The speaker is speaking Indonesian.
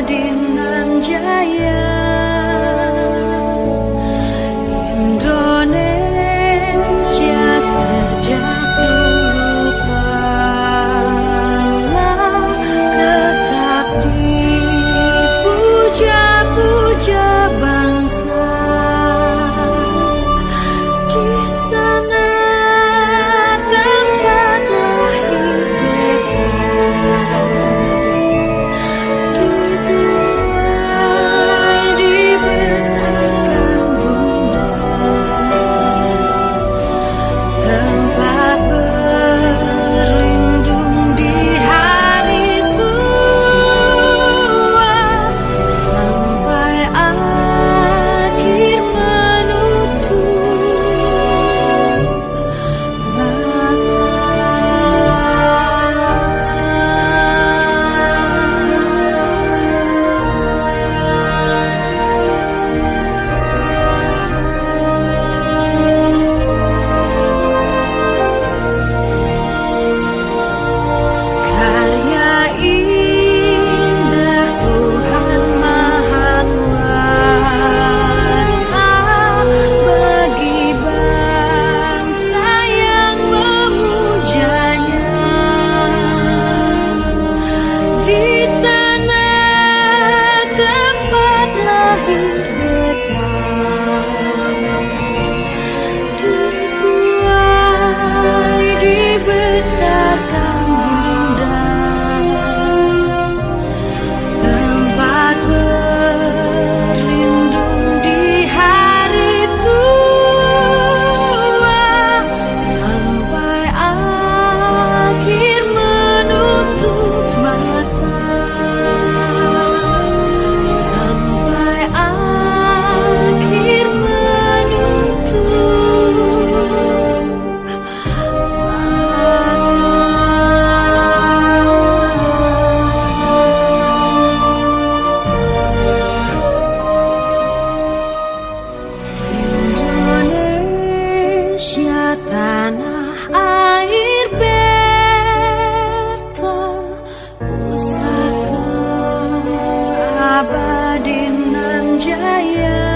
Ferdinand Jaya 摘啊